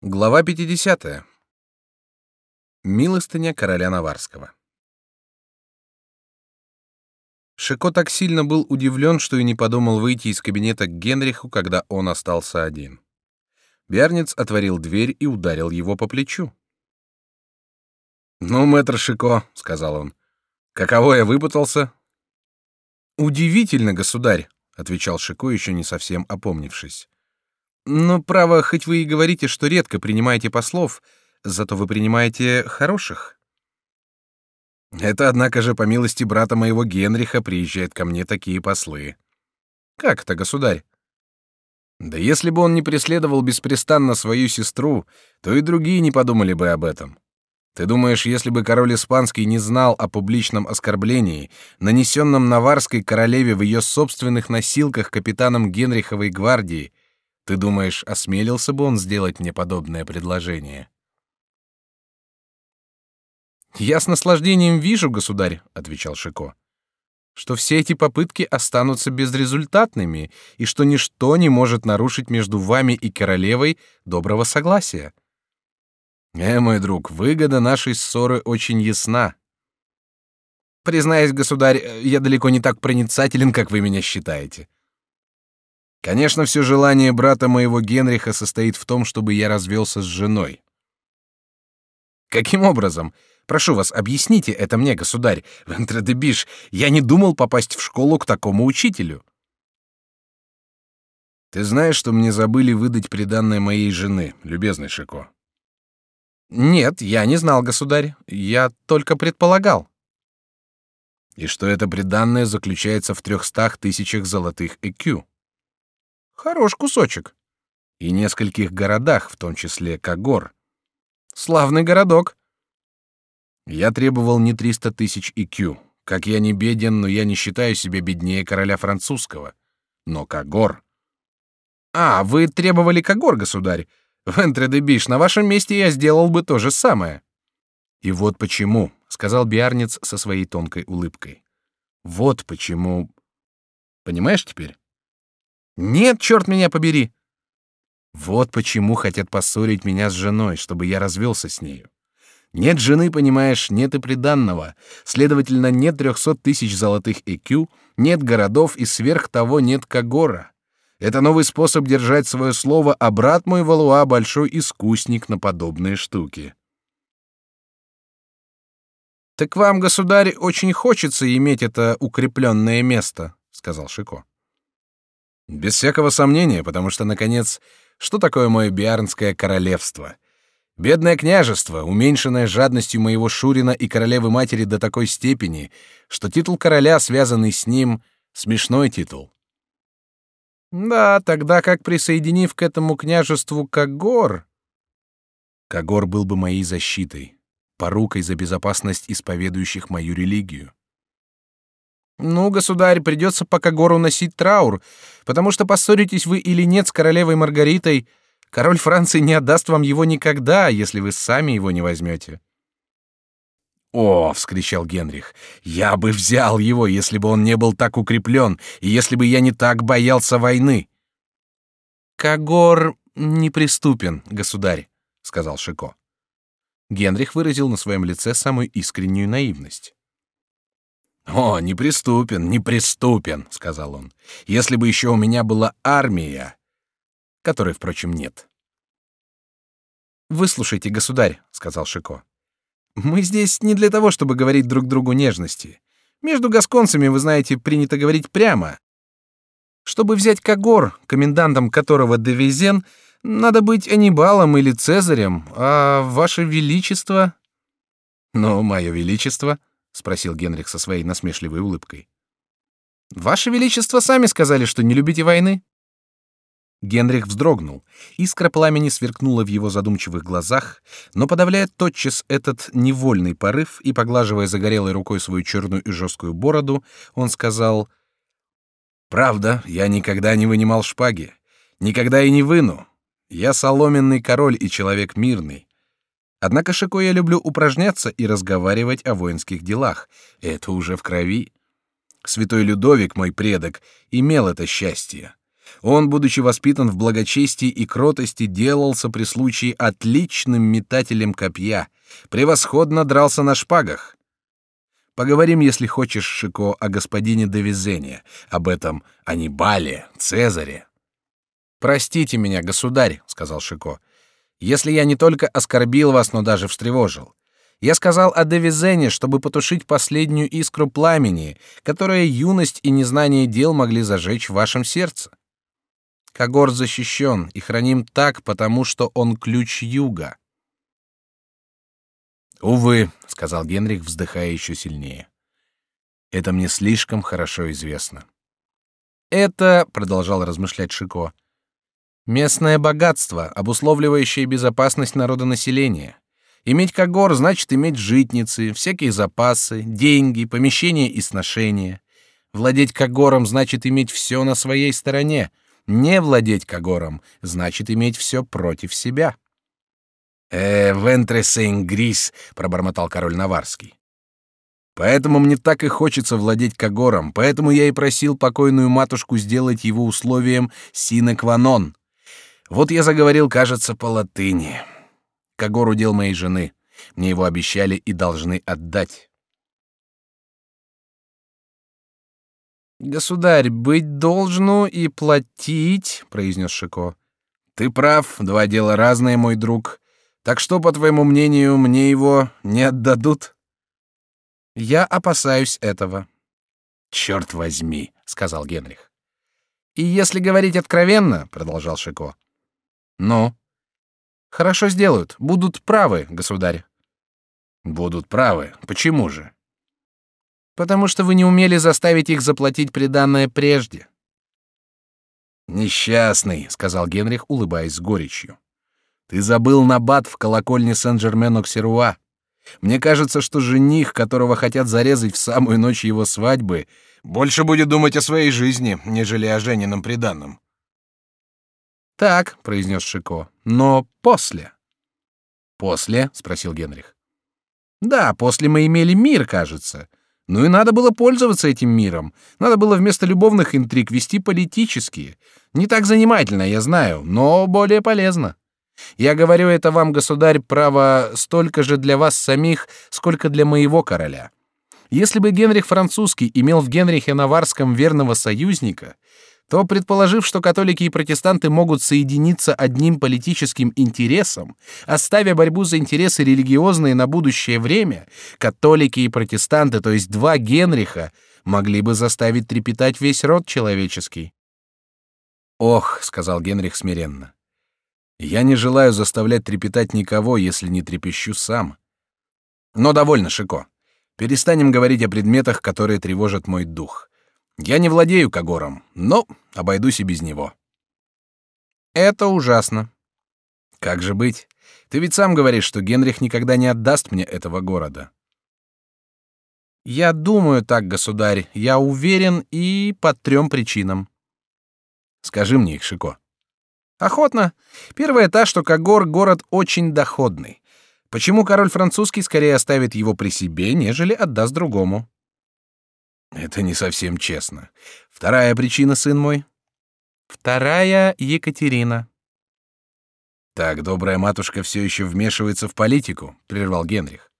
Глава 50. Милостыня короля Наварского. Шико так сильно был удивлен, что и не подумал выйти из кабинета к Генриху, когда он остался один. Биарниц отворил дверь и ударил его по плечу. «Ну, мэтр Шико», — сказал он, — «каково я выпутался?» «Удивительно, государь», — отвечал Шико, еще не совсем опомнившись. Но право, хоть вы и говорите, что редко принимаете послов, зато вы принимаете хороших. Это, однако же, по милости брата моего Генриха приезжают ко мне такие послы. Как это, государь? Да если бы он не преследовал беспрестанно свою сестру, то и другие не подумали бы об этом. Ты думаешь, если бы король испанский не знал о публичном оскорблении, нанесенном наварской королеве в ее собственных носилках капитаном Генриховой гвардии, ты думаешь, осмелился бы он сделать мне подобное предложение? Я с наслаждением вижу, государь, отвечал Шико, что все эти попытки останутся безрезультатными и что ничто не может нарушить между вами и королевой доброго согласия. Э, мой друг, выгода нашей ссоры очень ясна. Признаюсь, государь, я далеко не так проницателен, как вы меня считаете. Конечно, все желание брата моего Генриха состоит в том, чтобы я развелся с женой. Каким образом? Прошу вас, объясните это мне, государь. Вентредебиш, я не думал попасть в школу к такому учителю. Ты знаешь, что мне забыли выдать приданное моей жены, любезный Шико? Нет, я не знал, государь. Я только предполагал. И что это приданное заключается в трехстах тысячах золотых ЭКЮ. Хорош кусочек. И нескольких городах, в том числе Кагор. Славный городок. Я требовал не триста тысяч икю. Как я не беден, но я не считаю себя беднее короля французского. Но Кагор... А, вы требовали Кагор, государь. Вентре де Биш, на вашем месте я сделал бы то же самое. И вот почему, сказал Биарниц со своей тонкой улыбкой. Вот почему. Понимаешь теперь? Нет, черт меня побери. Вот почему хотят поссорить меня с женой, чтобы я развелся с нею. Нет жены, понимаешь, нет и приданного. Следовательно, нет трехсот тысяч золотых ЭКЮ, нет городов и сверх того нет Кагора. Это новый способ держать свое слово, а брат мой Валуа большой искусник на подобные штуки. Так вам, государь, очень хочется иметь это укрепленное место, сказал Шико. Без всякого сомнения, потому что, наконец, что такое мое биарнское королевство? Бедное княжество, уменьшенное жадностью моего Шурина и королевы-матери до такой степени, что титул короля, связанный с ним, смешной титул. Да, тогда как присоединив к этому княжеству Кагор... Кагор был бы моей защитой, порукой за безопасность исповедующих мою религию. Ну, государь, придется пока гору носить траур, потому что поссоритесь вы или нет с королевой Маргаритой, король Франции не отдаст вам его никогда, если вы сами его не возьмете. О, вскричал Генрих, я бы взял его, если бы он не был так укреплен, и если бы я не так боялся войны. Кагор неприступен, государь, сказал Шико. Генрих выразил на своем лице самую искреннюю наивность. О, неприступен, неприступен, сказал он. Если бы еще у меня была армия, которой, впрочем, нет. Выслушайте, государь, сказал Шико. Мы здесь не для того, чтобы говорить друг другу нежности. Между гасконцами, вы знаете, принято говорить прямо. Чтобы взять Кагор, комендантом которого Девизен, надо быть Анибалом или Цезарем, а ваше величество... Ну, мое величество, спросил Генрих со своей насмешливой улыбкой. Ваше величество сами сказали, что не любите войны. Генрих вздрогнул. Искра пламени сверкнула в его задумчивых глазах, но подавляя тотчас этот невольный порыв и поглаживая загорелой рукой свою черную и жесткую бороду, он сказал: "Правда, я никогда не вынимал шпаги, никогда и не выну. Я соломенный король и человек мирный. Однако Шико я люблю упражняться и разговаривать о воинских делах. Это уже в крови. Святой Людовик, мой предок, имел это счастье. Он, будучи воспитан в благочестии и кротости, делался при случае отличным метателем копья, превосходно дрался на шпагах. Поговорим, если хочешь, Шико, о господине Девизене, об этом Анибале, Цезаре. Простите меня, государь, сказал Шико, если я не только оскорбил вас, но даже встревожил. Я сказал о Девизене, чтобы потушить последнюю искру пламени, которая юность и незнание дел могли зажечь в вашем сердце. Кагор защищен и храним так, потому что он ключ юга. Увы, сказал Генрих, вздыхая еще сильнее. Это мне слишком хорошо известно. Это, продолжал размышлять Шико, местное богатство, обусловливающее безопасность народонаселения. Иметь Кагор значит иметь житницы, всякие запасы, деньги, помещения и сношения. Владеть Кагором значит иметь все на своей стороне. Не владеть Кагором значит иметь все против себя. «Э, вентре грис», — пробормотал король Наварский. «Поэтому мне так и хочется владеть Кагором, поэтому я и просил покойную матушку сделать его условием non. Вот я заговорил, кажется, по латыни. Кагор удел моей жены. Мне его обещали и должны отдать». «Государь, быть должно и платить», — произнес Шико. «Ты прав, два дела разные, мой друг. Так что, по твоему мнению, мне его не отдадут? Я опасаюсь этого. Черт возьми, сказал Генрих. И если говорить откровенно, продолжал Шико. Ну, хорошо сделают, будут правы, государь. Будут правы. Почему же? Потому что вы не умели заставить их заплатить приданное прежде. Несчастный, сказал Генрих, улыбаясь с горечью. Ты забыл набат в колокольне Сен-Жермен-Оксеруа. Мне кажется, что жених, которого хотят зарезать в самую ночь его свадьбы, больше будет думать о своей жизни, нежели о жененном приданном. Так, произнес Шико. Но после. После? спросил Генрих. Да, после мы имели мир, кажется. Ну и надо было пользоваться этим миром. Надо было вместо любовных интриг вести политические. Не так занимательно, я знаю, но более полезно. Я говорю это вам, государь, право столько же для вас самих, сколько для моего короля. Если бы Генрих французский имел в Генрихе Наварском верного союзника, то, предположив, что католики и протестанты могут соединиться одним политическим интересом, оставя борьбу за интересы религиозные на будущее время, католики и протестанты, то есть два Генриха, могли бы заставить трепетать весь род человеческий. Ох, сказал Генрих смиренно. Я не желаю заставлять трепетать никого, если не трепещу сам. Но довольно, Шико. Перестанем говорить о предметах, которые тревожат мой дух. Я не владею Кагором, но обойдусь и без него. Это ужасно. Как же быть? Ты ведь сам говоришь, что Генрих никогда не отдаст мне этого города. Я думаю так, государь. Я уверен и по трем причинам. Скажи мне их, Шико. Охотно. Первая та, что Кагор город очень доходный. Почему король французский скорее оставит его при себе, нежели отдаст другому? Это не совсем честно. Вторая причина, сын мой. Вторая Екатерина. Так добрая матушка все еще вмешивается в политику, прервал Генрих.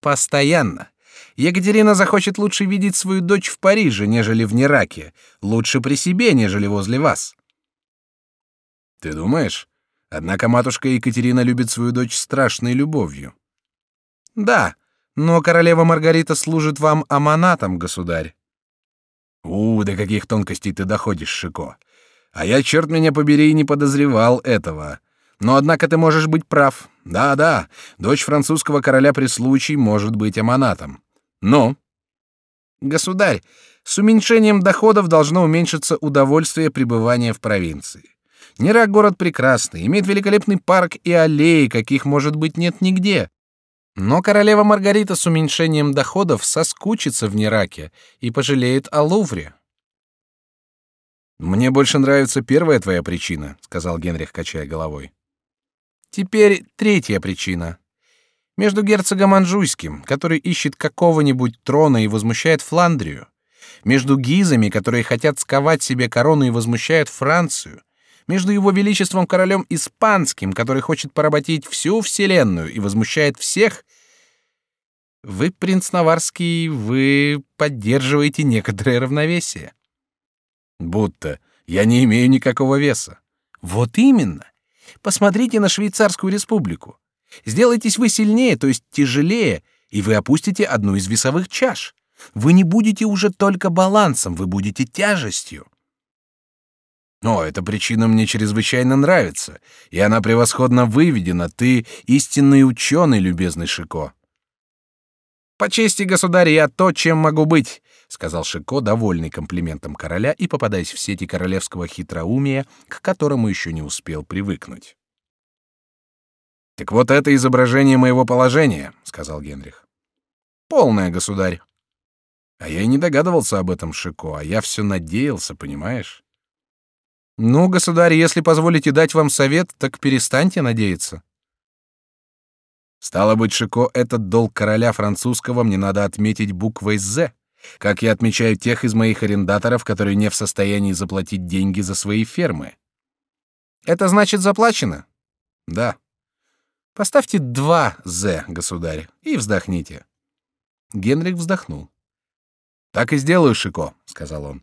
Постоянно. Екатерина захочет лучше видеть свою дочь в Париже, нежели в Нераке, лучше при себе, нежели возле вас. Ты думаешь? Однако матушка Екатерина любит свою дочь страшной любовью. Да, но королева Маргарита служит вам аманатом, государь. У, до каких тонкостей ты доходишь, Шико. А я, черт меня побери, не подозревал этого. Но однако ты можешь быть прав. Да-да, дочь французского короля при случае может быть аманатом. Но, государь, с уменьшением доходов должно уменьшиться удовольствие пребывания в провинции. Нера город прекрасный, имеет великолепный парк и аллеи, каких, может быть, нет нигде. Но королева Маргарита с уменьшением доходов соскучится в Нераке и пожалеет о Лувре. Мне больше нравится первая твоя причина, сказал Генрих, качая головой. Теперь третья причина. Между герцогом Анжуйским, который ищет какого-нибудь трона и возмущает Фландрию, между гизами, которые хотят сковать себе корону и возмущают Францию, между его величеством королем испанским, который хочет поработить всю вселенную и возмущает всех, вы, принц Наварский, вы поддерживаете некоторое равновесие. Будто я не имею никакого веса. Вот именно. Посмотрите на Швейцарскую республику. Сделайтесь вы сильнее, то есть тяжелее, и вы опустите одну из весовых чаш. Вы не будете уже только балансом, вы будете тяжестью. О, эта причина мне чрезвычайно нравится, и она превосходно выведена. Ты истинный ученый, любезный Шико. По чести государя, я то, чем могу быть, сказал Шико, довольный комплиментом короля и попадаясь в сети королевского хитроумия, к которому еще не успел привыкнуть. Так вот это изображение моего положения, сказал Генрих. Полное, государь. А я и не догадывался об этом, Шико, а я все надеялся, понимаешь? Ну, государь, если позволите дать вам совет, так перестаньте надеяться. Стало быть, Шико, этот долг короля французского мне надо отметить буквой «З», как я отмечаю тех из моих арендаторов, которые не в состоянии заплатить деньги за свои фермы. Это значит заплачено? Да. Поставьте два «З», государь, и вздохните. Генрих вздохнул. Так и сделаю, Шико, сказал он.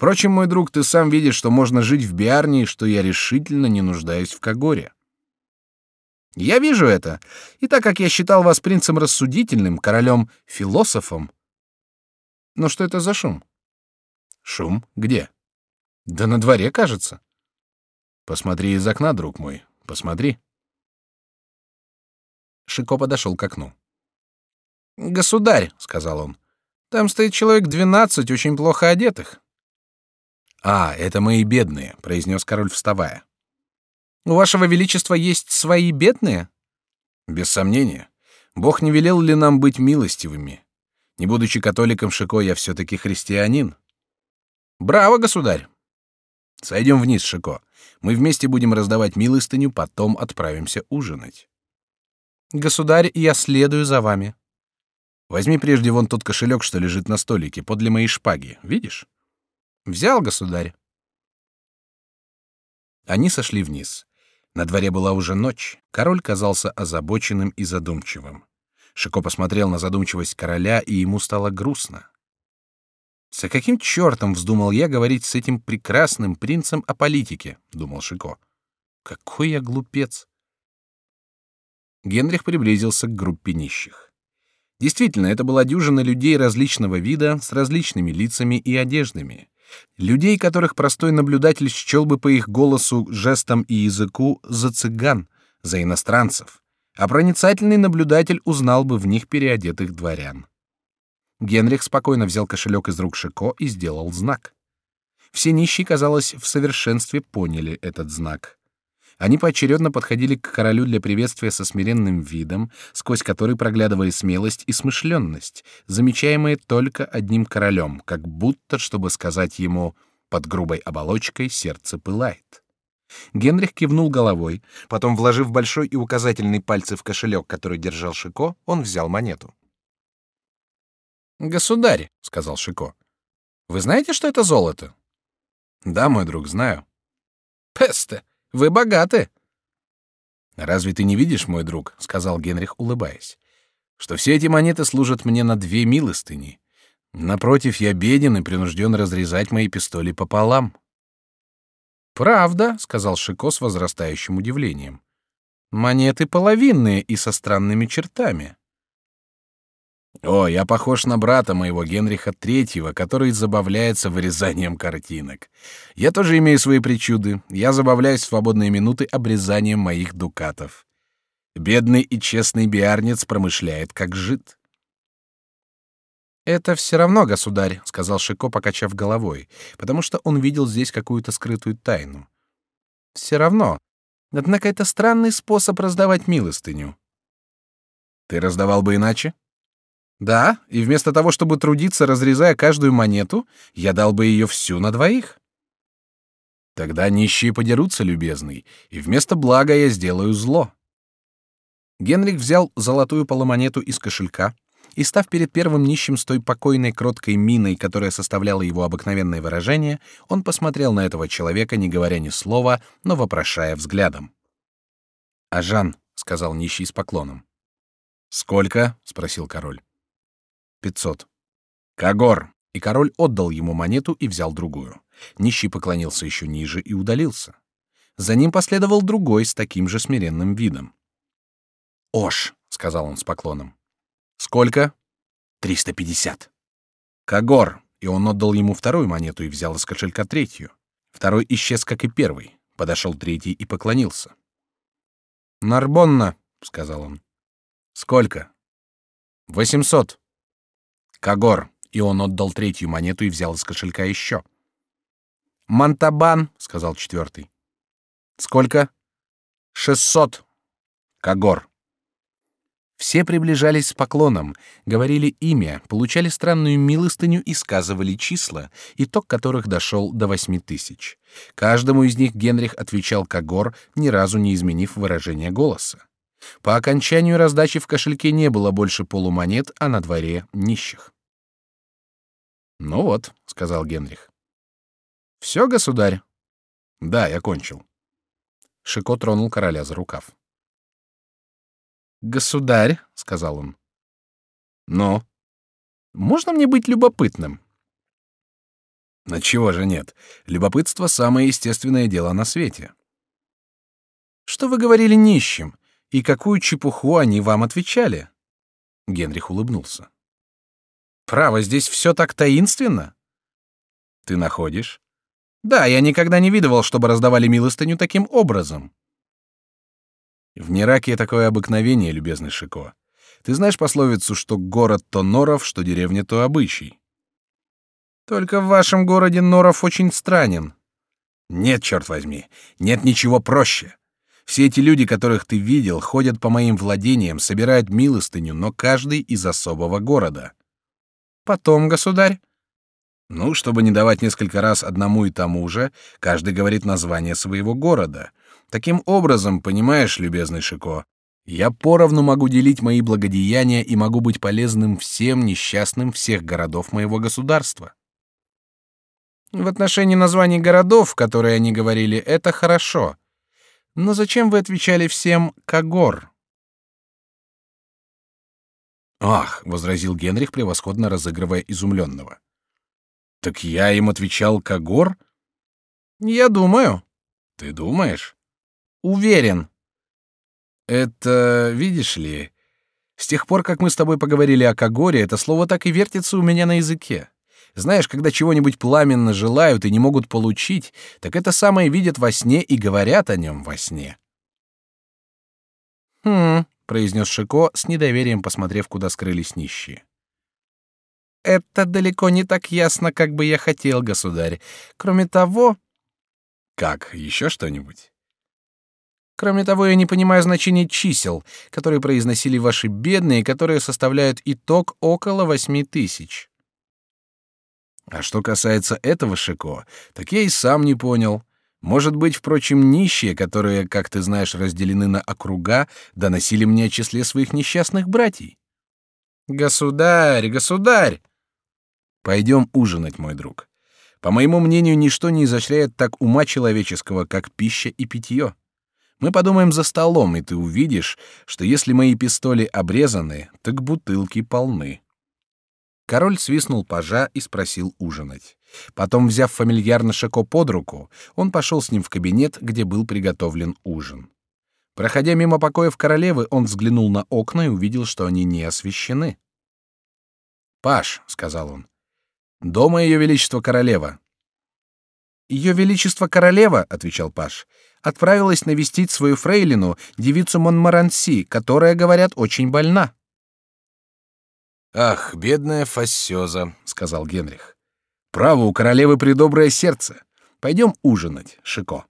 Впрочем, мой друг, ты сам видишь, что можно жить в Биарне и что я решительно не нуждаюсь в Кагоре. Я вижу это, и так как я считал вас принцем рассудительным, королем философом. Но что это за шум? Шум где? Да на дворе, кажется. Посмотри из окна, друг мой, посмотри. Шико подошел к окну. Государь, сказал он, там стоит человек двенадцать очень плохо одетых. А, это мои бедные, произнес король, вставая. У вашего величества есть свои бедные? Без сомнения. Бог не велел ли нам быть милостивыми? Не будучи католиком Шико, я все-таки христианин. Браво, государь. Сойдем вниз, Шико. Мы вместе будем раздавать милостыню, потом отправимся ужинать. Государь, я следую за вами. Возьми прежде вон тот кошелек, что лежит на столике, подле моей шпаги. Видишь? Взял, государь. Они сошли вниз. На дворе была уже ночь. Король казался озабоченным и задумчивым. Шико посмотрел на задумчивость короля, и ему стало грустно. «За каким чертом вздумал я говорить с этим прекрасным принцем о политике?» — думал Шико. «Какой я глупец!» Генрих приблизился к группе нищих. Действительно, это была дюжина людей различного вида, с различными лицами и одеждами. Людей, которых простой наблюдатель счел бы по их голосу, жестам и языку за цыган, за иностранцев, а проницательный наблюдатель узнал бы в них переодетых дворян. Генрих спокойно взял кошелек из рук Шико и сделал знак. Все нищие, казалось, в совершенстве поняли этот знак. Они поочередно подходили к королю для приветствия со смиренным видом, сквозь который проглядывали смелость и смышленность, замечаемые только одним королем, как будто, чтобы сказать ему «под грубой оболочкой сердце пылает». Генрих кивнул головой, потом, вложив большой и указательный пальцы в кошелек, который держал Шико, он взял монету. «Государь», — сказал Шико, — «вы знаете, что это золото?» «Да, мой друг, знаю». «Песте! Вы богаты. Разве ты не видишь, мой друг, сказал Генрих, улыбаясь, что все эти монеты служат мне на две милостыни. Напротив, я беден и принужден разрезать мои пистоли пополам. Правда, сказал Шико с возрастающим удивлением. Монеты половинные и со странными чертами. О, я похож на брата моего Генриха Третьего, который забавляется вырезанием картинок. Я тоже имею свои причуды. Я забавляюсь в свободные минуты обрезанием моих дукатов. Бедный и честный биарнец промышляет как жид. Это все равно, государь, сказал Шико, покачав головой, потому что он видел здесь какую-то скрытую тайну. Все равно. Однако это странный способ раздавать милостыню. Ты раздавал бы иначе? Да, и вместо того, чтобы трудиться, разрезая каждую монету, я дал бы ее всю на двоих. Тогда нищие подерутся, любезный, и вместо блага я сделаю зло. Генрих взял золотую полумонету из кошелька, и, став перед первым нищим с той покойной кроткой миной, которая составляла его обыкновенное выражение, он посмотрел на этого человека, не говоря ни слова, но вопрошая взглядом. «Ажан», — сказал нищий с поклоном. «Сколько?» — спросил король. «Пятьсот». «Кагор!» И король отдал ему монету и взял другую. Нищий поклонился еще ниже и удалился. За ним последовал другой с таким же смиренным видом. «Ош», — сказал он с поклоном. «Сколько?» «Триста пятьдесят». «Кагор», и он отдал ему вторую монету и взял из кошелька третью. Второй исчез, как и первый. Подошел третий и поклонился. «Нарбонна», — сказал он. «Сколько?» «Восемьсот». «Кагор», и он отдал третью монету и взял из кошелька еще. «Монтабан», — сказал четвертый. «Сколько?» «Шестьсот». «Кагор». Все приближались с поклоном, говорили имя, получали странную милостыню и сказывали числа, итог которых дошел до восьми тысяч. Каждому из них Генрих отвечал Кагор, ни разу не изменив выражение голоса. По окончанию раздачи в кошельке не было больше полумонет, а на дворе нищих. «Ну вот», — сказал Генрих. «Все, государь?» «Да, я кончил». Шико тронул короля за рукав. «Государь», — сказал он. «Но? Можно мне быть любопытным?» «На чего же нет? Любопытство — самое естественное дело на свете». «Что вы говорили нищим? И какую чепуху они вам отвечали?» Генрих улыбнулся. «Право, здесь все так таинственно?» «Ты находишь?» «Да, я никогда не видывал, чтобы раздавали милостыню таким образом». В Нераке такое обыкновение, любезный Шико. Ты знаешь пословицу, что город то норов, что деревня то обычай? Только в вашем городе норов очень странен. Нет, черт возьми, нет ничего проще. Все эти люди, которых ты видел, ходят по моим владениям, собирают милостыню, но каждый из особого города. Потом, государь? Ну, чтобы не давать несколько раз одному и тому же, каждый говорит название своего города. Таким образом, понимаешь, любезный Шико, я поровну могу делить мои благодеяния и могу быть полезным всем несчастным всех городов моего государства. В отношении названий городов, которые они говорили, это хорошо. Но зачем вы отвечали всем Кагор? Ах, возразил Генрих, превосходно разыгрывая изумленного. Так я им отвечал Кагор? Я думаю. Ты думаешь? Уверен. Это, видишь ли, с тех пор, как мы с тобой поговорили о Кагоре, это слово так и вертится у меня на языке. Знаешь, когда чего-нибудь пламенно желают и не могут получить, так это самое видят во сне и говорят о нем во сне. Хм, произнес Шико с недоверием, посмотрев, куда скрылись нищие. Это далеко не так ясно, как бы я хотел, государь. Кроме того, как еще что-нибудь? Кроме того, я не понимаю значения чисел, которые произносили ваши бедные, которые составляют итог около восьми тысяч. А что касается этого Шико, так я и сам не понял. Может быть, впрочем, нищие, которые, как ты знаешь, разделены на округа, доносили мне о числе своих несчастных братьев. Государь, государь! Пойдем ужинать, мой друг. По моему мнению, ничто не изощряет так ума человеческого, как пища и питье. Мы подумаем за столом, и ты увидишь, что если мои пистоли обрезаны, так бутылки полны. Король свистнул пажа и спросил ужинать. Потом, взяв фамильярно Шако под руку, он пошел с ним в кабинет, где был приготовлен ужин. Проходя мимо покоев королевы, он взглянул на окна и увидел, что они не освещены. «Паш», — сказал он, — «дома ее величество королева». «Ее величество королева», — отвечал Паш, — отправилась навестить свою фрейлину, девицу Монмаранси, которая, говорят, очень больна. Ах, бедная Фассёза, сказал Генрих. Право у королевы предоброе сердце. Пойдем ужинать, Шико.